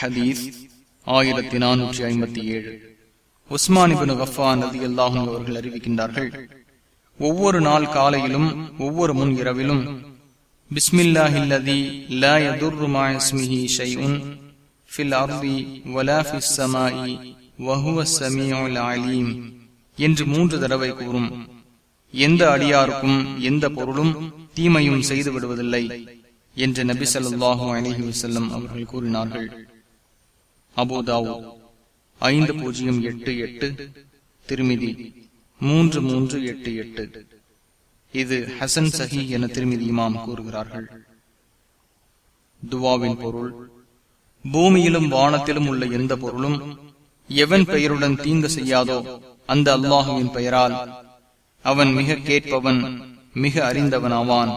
ஹதீஸ் ஆயிரத்தி நானூற்றி ஐம்பத்தி ஏழு. உஸ்மானிபின் கஃபான் நதி அல்லாஹும் அவர்கள் அறிவிக்கின்றார்கள் ஒவ்வொரு நாள் காலையிலும் ஒவ்வொரு முன் இரவிலும் பிஸ்மில்லாஹில்லதி லா யதுர்ரு மா ஷைஉன் ஃபில் அர்தி வலா ஃபிஸ் ஸமாஇ வஹுவ ஸமீஉல் அலீம் என்று மூன்று தடவை கூறும். எந்த அடியாருக்கும் எந்த பொருளும் தீமையும் செய்து விடுவதில்லை என்று நபி ஸல்லல்லாஹு அலஹி வசல்லம் அவர்கள் கூறினார்கள். அபுதாவு ஐந்து பூஜ்ஜியம் எட்டு எட்டு திருமிதி மூன்று மூன்று எட்டு எட்டு. இது ஹசன் சஹி என திருமிதி இமாம் கூறுகிறார்கள். துவாவின் பொருள் பூமியிலும் வானத்திலும் உள்ள எந்த பொருளும் எவன் பெயருடன் தீங்கு செய்யாதோ அந்த அல்லாஹுவின் பெயரால் அவன் மிக கேட்பவன் மிக அறிந்தவன் ஆவான்